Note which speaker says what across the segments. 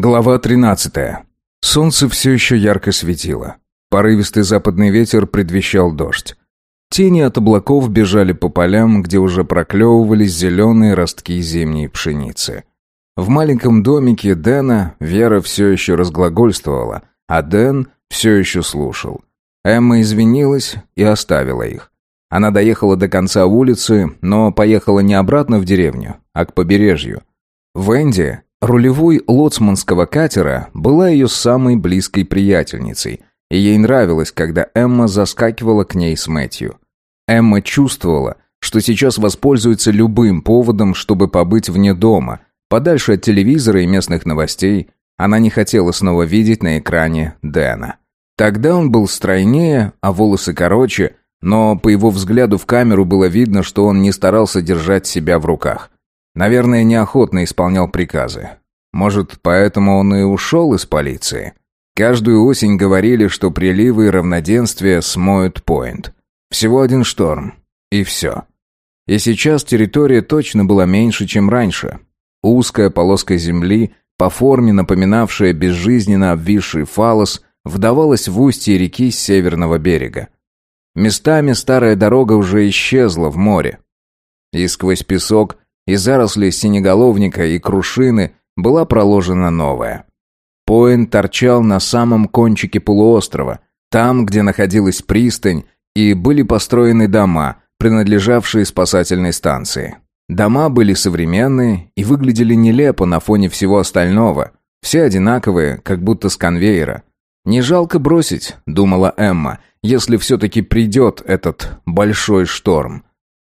Speaker 1: Глава 13. Солнце все еще ярко светило. Порывистый западный ветер предвещал дождь. Тени от облаков бежали по полям, где уже проклевывались зеленые ростки зимней пшеницы. В маленьком домике Дэна Вера все еще разглагольствовала, а Дэн все еще слушал. Эмма извинилась и оставила их. Она доехала до конца улицы, но поехала не обратно в деревню, а к побережью. Венди, Рулевой лоцманского катера была ее самой близкой приятельницей, и ей нравилось, когда Эмма заскакивала к ней с Мэтью. Эмма чувствовала, что сейчас воспользуется любым поводом, чтобы побыть вне дома, подальше от телевизора и местных новостей. Она не хотела снова видеть на экране Дэна. Тогда он был стройнее, а волосы короче, но по его взгляду в камеру было видно, что он не старался держать себя в руках. Наверное, неохотно исполнял приказы. Может, поэтому он и ушел из полиции? Каждую осень говорили, что приливы и равноденствие смоют Пойнт. Всего один шторм. И все. И сейчас территория точно была меньше, чем раньше. Узкая полоска земли, по форме напоминавшая безжизненно обвисший фалос, вдавалась в устье реки с северного берега. Местами старая дорога уже исчезла в море. И сквозь песок и заросли синеголовника и крушины была проложена новая. Поинт торчал на самом кончике полуострова, там, где находилась пристань, и были построены дома, принадлежавшие спасательной станции. Дома были современные и выглядели нелепо на фоне всего остального. Все одинаковые, как будто с конвейера. «Не жалко бросить», — думала Эмма, «если все-таки придет этот большой шторм.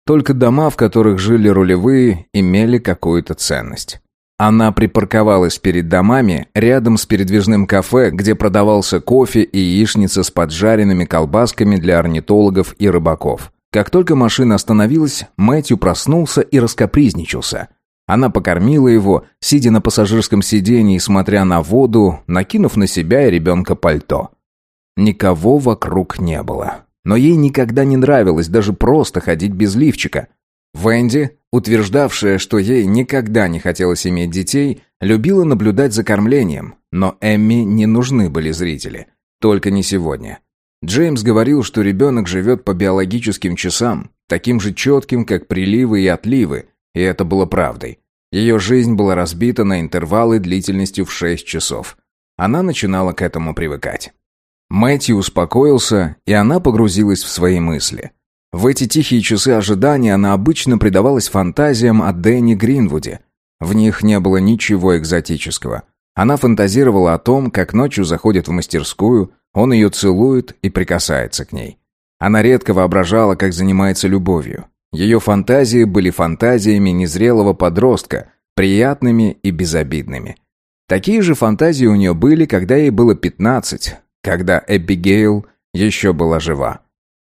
Speaker 1: Только дома, в которых жили рулевые, имели какую-то ценность. Она припарковалась перед домами, рядом с передвижным кафе, где продавался кофе и яичница с поджаренными колбасками для орнитологов и рыбаков. Как только машина остановилась, Мэтью проснулся и раскопризничался. Она покормила его, сидя на пассажирском сиденье и смотря на воду, накинув на себя и ребенка пальто. Никого вокруг не было. Но ей никогда не нравилось даже просто ходить без лифчика. Венди, утверждавшая, что ей никогда не хотелось иметь детей, любила наблюдать за кормлением, но Эмми не нужны были зрители. Только не сегодня. Джеймс говорил, что ребенок живет по биологическим часам, таким же четким, как приливы и отливы, и это было правдой. Ее жизнь была разбита на интервалы длительностью в 6 часов. Она начинала к этому привыкать. Мэтью успокоился, и она погрузилась в свои мысли. В эти тихие часы ожидания она обычно предавалась фантазиям о Дэнни Гринвуде. В них не было ничего экзотического. Она фантазировала о том, как ночью заходит в мастерскую, он ее целует и прикасается к ней. Она редко воображала, как занимается любовью. Ее фантазии были фантазиями незрелого подростка, приятными и безобидными. Такие же фантазии у нее были, когда ей было пятнадцать когда Эбигейл еще была жива.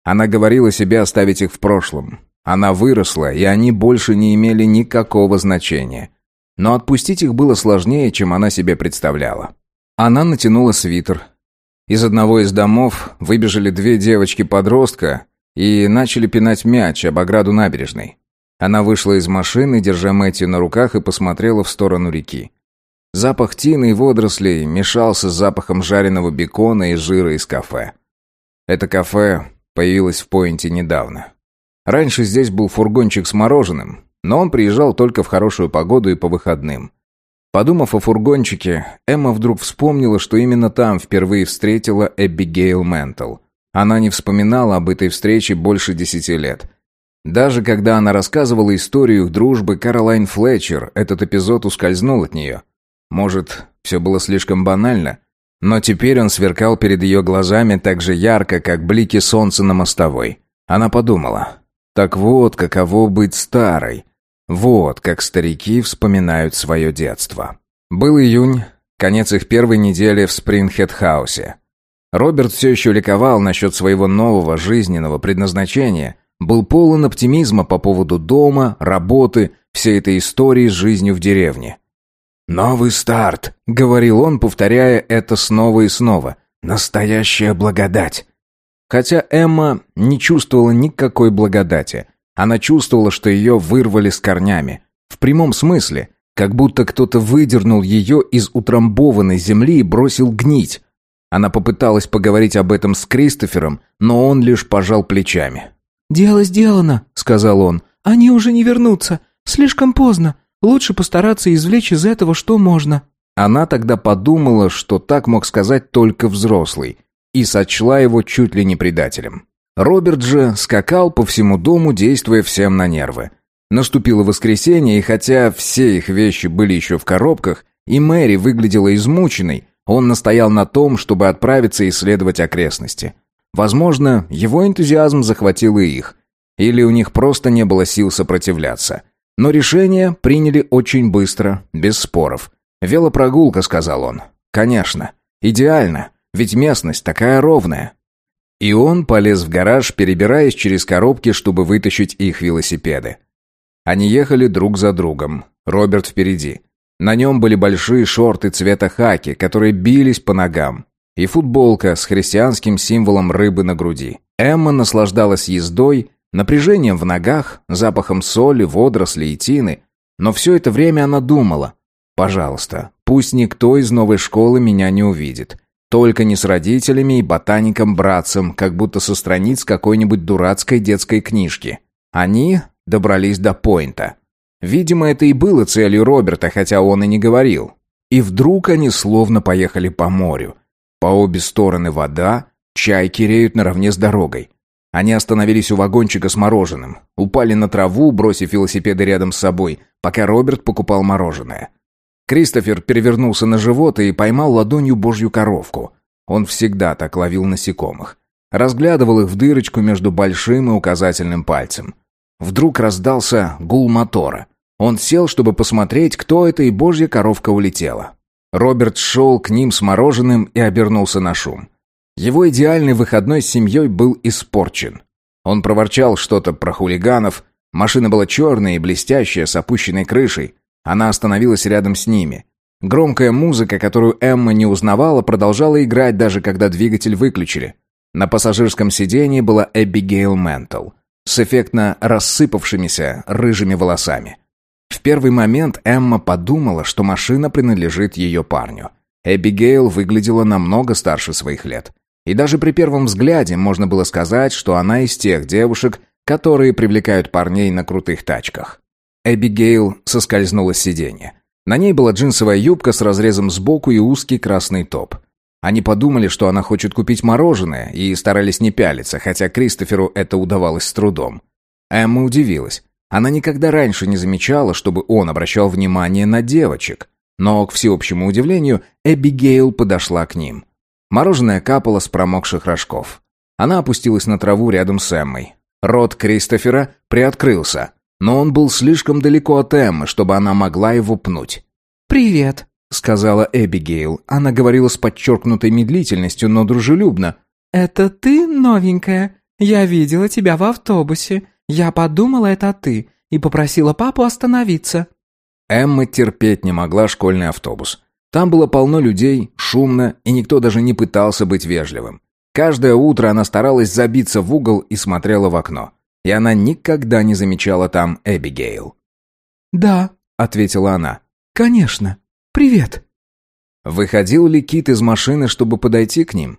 Speaker 1: Она говорила себе оставить их в прошлом. Она выросла, и они больше не имели никакого значения. Но отпустить их было сложнее, чем она себе представляла. Она натянула свитер. Из одного из домов выбежали две девочки-подростка и начали пинать мяч об ограду набережной. Она вышла из машины, держа Мэтью на руках, и посмотрела в сторону реки. Запах тины и водорослей мешался с запахом жареного бекона и жира из кафе. Это кафе появилось в Пойнте недавно. Раньше здесь был фургончик с мороженым, но он приезжал только в хорошую погоду и по выходным. Подумав о фургончике, Эмма вдруг вспомнила, что именно там впервые встретила Эбигейл Ментл. Она не вспоминала об этой встрече больше десяти лет. Даже когда она рассказывала историю дружбы Каролайн Флетчер, этот эпизод ускользнул от нее. Может, все было слишком банально? Но теперь он сверкал перед ее глазами так же ярко, как блики солнца на мостовой. Она подумала. Так вот, каково быть старой. Вот, как старики вспоминают свое детство. Был июнь, конец их первой недели в Спрингхед-хаусе. Роберт все еще ликовал насчет своего нового жизненного предназначения, был полон оптимизма по поводу дома, работы, всей этой истории с жизнью в деревне. «Новый старт», — говорил он, повторяя это снова и снова. «Настоящая благодать». Хотя Эмма не чувствовала никакой благодати. Она чувствовала, что ее вырвали с корнями. В прямом смысле. Как будто кто-то выдернул ее из утрамбованной земли и бросил гнить. Она попыталась поговорить об этом с Кристофером, но он лишь пожал плечами.
Speaker 2: «Дело сделано», — сказал он. «Они уже не вернутся. Слишком поздно. Лучше постараться извлечь из этого что можно».
Speaker 1: Она тогда подумала, что так мог сказать только взрослый, и сочла его чуть ли не предателем. Роберт же скакал по всему дому, действуя всем на нервы. Наступило воскресенье, и хотя все их вещи были еще в коробках, и Мэри выглядела измученной, он настоял на том, чтобы отправиться исследовать окрестности. Возможно, его энтузиазм захватил и их. Или у них просто не было сил сопротивляться. Но решение приняли очень быстро, без споров. «Велопрогулка», — сказал он. «Конечно. Идеально. Ведь местность такая ровная». И он полез в гараж, перебираясь через коробки, чтобы вытащить их велосипеды. Они ехали друг за другом. Роберт впереди. На нем были большие шорты цвета хаки, которые бились по ногам, и футболка с христианским символом рыбы на груди. Эмма наслаждалась ездой, напряжением в ногах, запахом соли, водорослей и тины, но все это время она думала, «Пожалуйста, пусть никто из новой школы меня не увидит. Только не с родителями и ботаником-братцем, как будто со страниц какой-нибудь дурацкой детской книжки. Они добрались до поинта. Видимо, это и было целью Роберта, хотя он и не говорил. И вдруг они словно поехали по морю. По обе стороны вода, чайки реют наравне с дорогой. Они остановились у вагончика с мороженым, упали на траву, бросив велосипеды рядом с собой, пока Роберт покупал мороженое. Кристофер перевернулся на живот и поймал ладонью божью коровку. Он всегда так ловил насекомых. Разглядывал их в дырочку между большим и указательным пальцем. Вдруг раздался гул мотора. Он сел, чтобы посмотреть, кто это, и божья коровка улетела. Роберт шел к ним с мороженым и обернулся на шум. Его идеальный выходной с семьей был испорчен. Он проворчал что-то про хулиганов. Машина была черная и блестящая, с опущенной крышей. Она остановилась рядом с ними. Громкая музыка, которую Эмма не узнавала, продолжала играть, даже когда двигатель выключили. На пассажирском сидении была Эбигейл Ментл с эффектно рассыпавшимися рыжими волосами. В первый момент Эмма подумала, что машина принадлежит ее парню. Эбигейл выглядела намного старше своих лет. И даже при первом взгляде можно было сказать, что она из тех девушек, которые привлекают парней на крутых тачках. Эбигейл соскользнула с сиденья. На ней была джинсовая юбка с разрезом сбоку и узкий красный топ. Они подумали, что она хочет купить мороженое, и старались не пялиться, хотя Кристоферу это удавалось с трудом. Эмма удивилась. Она никогда раньше не замечала, чтобы он обращал внимание на девочек. Но, к всеобщему удивлению, Эбигейл подошла к ним. Мороженое капало с промокших рожков. Она опустилась на траву рядом с Эммой. Рот Кристофера приоткрылся, но он был слишком далеко от Эммы, чтобы она могла его пнуть.
Speaker 2: «Привет»,
Speaker 1: сказала Эбигейл. Она говорила с подчеркнутой медлительностью, но дружелюбно.
Speaker 2: «Это ты, новенькая? Я видела тебя в автобусе. Я подумала, это ты, и попросила папу остановиться».
Speaker 1: Эмма терпеть не могла школьный автобус. Там было полно людей, шумно, и никто даже не пытался быть вежливым. Каждое утро она старалась забиться в угол и смотрела в окно. И она никогда не замечала там Эбигейл.
Speaker 2: «Да», — ответила она, — «конечно». «Привет!»
Speaker 1: Выходил ли Кит из машины, чтобы подойти к ним?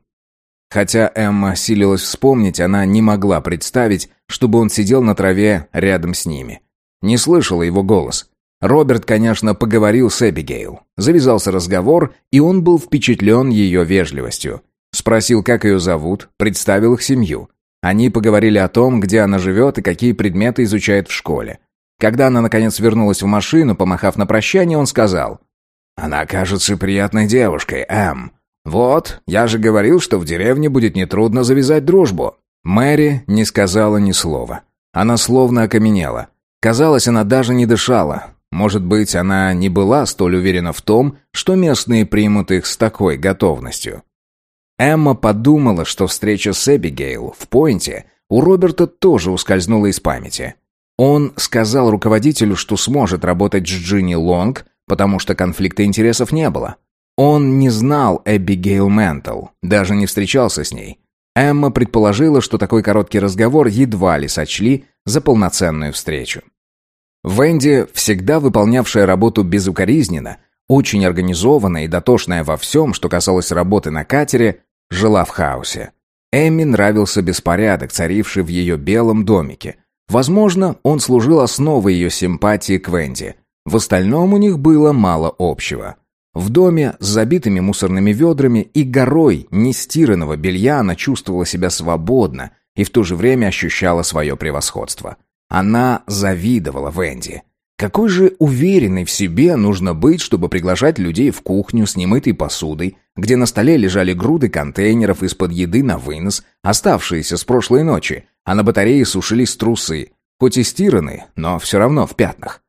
Speaker 1: Хотя Эмма силилась вспомнить, она не могла представить, чтобы он сидел на траве рядом с ними. Не слышала его голос. Роберт, конечно, поговорил с Эбигейл. Завязался разговор, и он был впечатлен ее вежливостью. Спросил, как ее зовут, представил их семью. Они поговорили о том, где она живет и какие предметы изучает в школе. Когда она, наконец, вернулась в машину, помахав на прощание, он сказал она кажется приятной девушкой, Эм. Вот, я же говорил, что в деревне будет нетрудно завязать дружбу. Мэри не сказала ни слова. Она словно окаменела. Казалось, она даже не дышала. Может быть, она не была столь уверена в том, что местные примут их с такой готовностью. Эмма подумала, что встреча с Эбигейл в Пойнте у Роберта тоже ускользнула из памяти. Он сказал руководителю, что сможет работать с Джинни Лонг, потому что конфликта интересов не было. Он не знал Эбигейл Ментл, даже не встречался с ней. Эмма предположила, что такой короткий разговор едва ли сочли за полноценную встречу. Венди, всегда выполнявшая работу безукоризненно, очень организованная и дотошная во всем, что касалось работы на катере, жила в хаосе. Эмми нравился беспорядок, царивший в ее белом домике. Возможно, он служил основой ее симпатии к Венди. В остальном у них было мало общего. В доме с забитыми мусорными ведрами и горой нестиранного белья она чувствовала себя свободно и в то же время ощущала свое превосходство. Она завидовала Венди. Какой же уверенной в себе нужно быть, чтобы приглашать людей в кухню с немытой посудой, где на столе лежали груды контейнеров из-под еды на вынос, оставшиеся с прошлой ночи, а на батарее сушились трусы, хоть и стираны, но все равно в пятнах.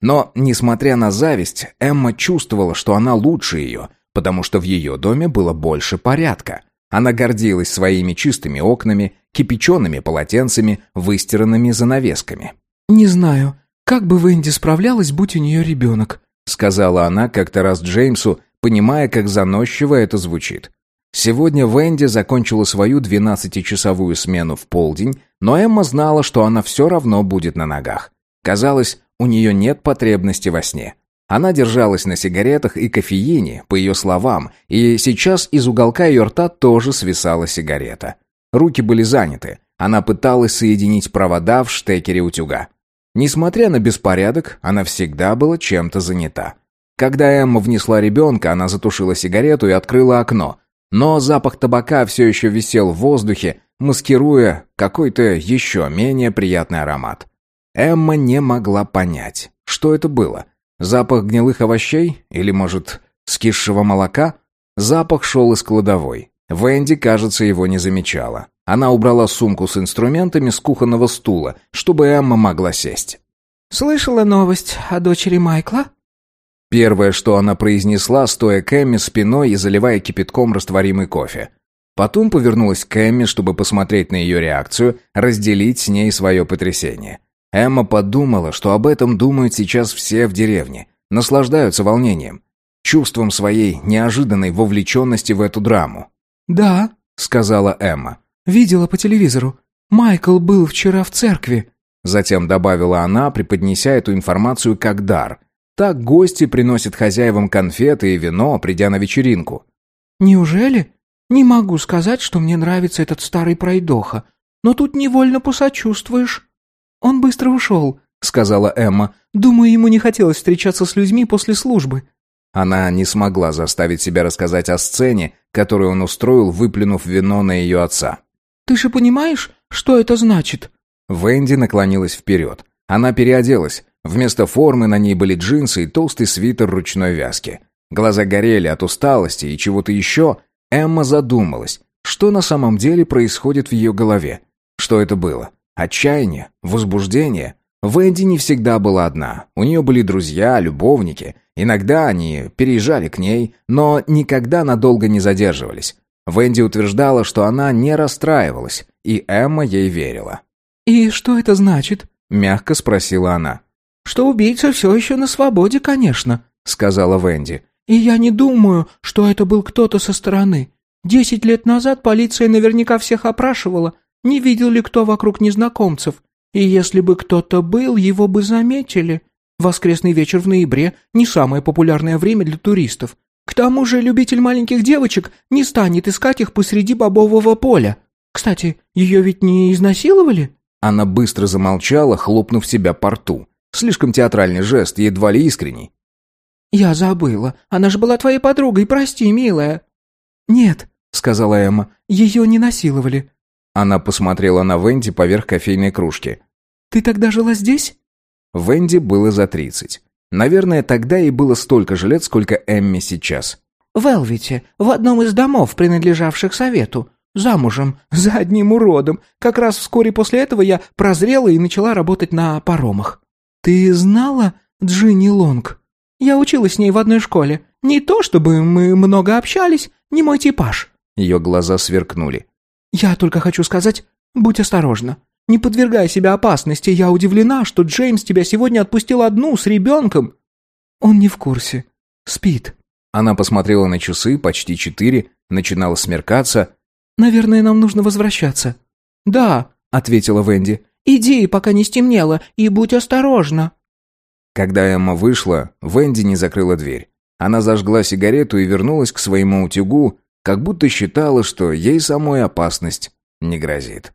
Speaker 1: Но, несмотря на зависть, Эмма чувствовала, что она лучше ее, потому что в ее доме было больше порядка. Она гордилась своими чистыми окнами, кипячеными полотенцами, выстиранными занавесками.
Speaker 2: «Не знаю, как бы Венди справлялась, будь у нее ребенок»,
Speaker 1: сказала она как-то раз Джеймсу, понимая, как заносчиво это звучит. Сегодня Венди закончила свою двенадцатичасовую смену в полдень, но Эмма знала, что она все равно будет на ногах. Казалось, у нее нет потребности во сне. Она держалась на сигаретах и кофеине, по ее словам, и сейчас из уголка ее рта тоже свисала сигарета. Руки были заняты. Она пыталась соединить провода в штекере утюга. Несмотря на беспорядок, она всегда была чем-то занята. Когда Эмма внесла ребенка, она затушила сигарету и открыла окно. Но запах табака все еще висел в воздухе, маскируя какой-то еще менее приятный аромат. Эмма не могла понять, что это было. Запах гнилых овощей или, может, скисшего молока? Запах шел из кладовой. Венди, кажется, его не замечала. Она убрала сумку с инструментами с кухонного стула, чтобы Эмма могла сесть.
Speaker 2: «Слышала новость о дочери Майкла?»
Speaker 1: Первое, что она произнесла, стоя к Эмме спиной и заливая кипятком растворимый кофе. Потом повернулась к Эмме, чтобы посмотреть на ее реакцию, разделить с ней свое потрясение. Эмма подумала, что об этом думают сейчас все в деревне, наслаждаются волнением, чувством своей неожиданной вовлеченности в эту драму.
Speaker 2: «Да», — сказала Эмма, — «видела по телевизору. Майкл был вчера в церкви».
Speaker 1: Затем добавила она, преподнеся эту информацию как дар. Так гости приносят хозяевам конфеты и вино, придя на вечеринку.
Speaker 2: «Неужели? Не могу сказать, что мне нравится этот старый пройдоха, но тут невольно посочувствуешь». «Он быстро ушел», — сказала Эмма. «Думаю, ему не хотелось встречаться с людьми после службы».
Speaker 1: Она не смогла заставить себя рассказать о сцене, которую он устроил, выплюнув вино на ее отца.
Speaker 2: «Ты же понимаешь, что это значит?»
Speaker 1: Венди наклонилась вперед. Она переоделась. Вместо формы на ней были джинсы и толстый свитер ручной вязки. Глаза горели от усталости и чего-то еще. Эмма задумалась, что на самом деле происходит в ее голове. Что это было? Отчаяние, возбуждение. Венди не всегда была одна. У нее были друзья, любовники. Иногда они переезжали к ней, но никогда надолго не задерживались. Венди утверждала, что она не расстраивалась, и Эмма ей верила.
Speaker 2: «И что это значит?»
Speaker 1: – мягко спросила она.
Speaker 2: «Что убийца все еще на свободе, конечно», – сказала Венди. «И я не думаю, что это был кто-то со стороны. Десять лет назад полиция наверняка всех опрашивала, не видел ли кто вокруг незнакомцев? И если бы кто-то был, его бы заметили. Воскресный вечер в ноябре – не самое популярное время для туристов. К тому же любитель маленьких девочек не станет искать их посреди бобового поля. Кстати, ее ведь не изнасиловали?»
Speaker 1: Она быстро замолчала, хлопнув себя по рту. Слишком театральный жест, едва ли искренний.
Speaker 2: «Я забыла. Она же была твоей подругой, прости, милая». «Нет», — сказала Эмма, — «ее не насиловали.
Speaker 1: Она посмотрела на Венди поверх кофейной кружки.
Speaker 2: «Ты тогда жила здесь?»
Speaker 1: Венди было за тридцать. Наверное, тогда ей было столько же лет, сколько Эмми сейчас.
Speaker 2: «В Элвите, в одном из домов, принадлежавших совету. Замужем, за одним уродом. Как раз вскоре после этого я прозрела и начала работать на паромах». «Ты знала Джинни Лонг?» «Я училась с ней в одной школе. Не то чтобы мы много общались, не мой типаж».
Speaker 1: Ее глаза сверкнули.
Speaker 2: «Я только хочу сказать, будь осторожна. Не подвергай себя опасности. Я удивлена, что Джеймс тебя сегодня отпустил одну с ребенком». «Он не в курсе. Спит».
Speaker 1: Она посмотрела на часы, почти четыре, начинала смеркаться.
Speaker 2: «Наверное, нам нужно возвращаться». «Да», — ответила Венди. «Иди, пока не стемнело, и будь осторожна».
Speaker 1: Когда Эмма вышла, Венди не закрыла дверь. Она зажгла сигарету и вернулась к своему утюгу, как будто считала, что ей самой опасность не грозит.